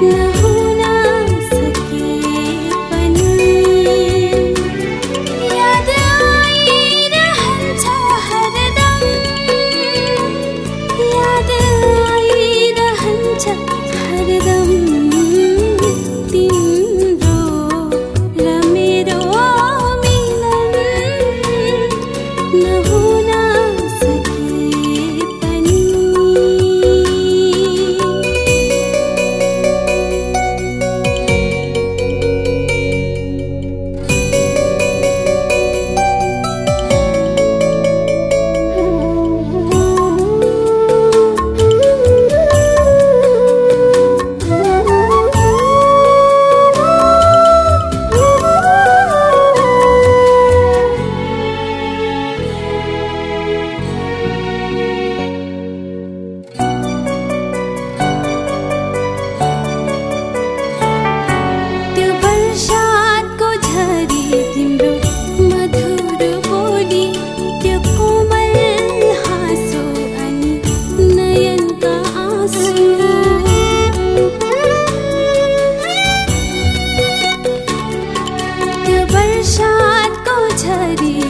là tidy.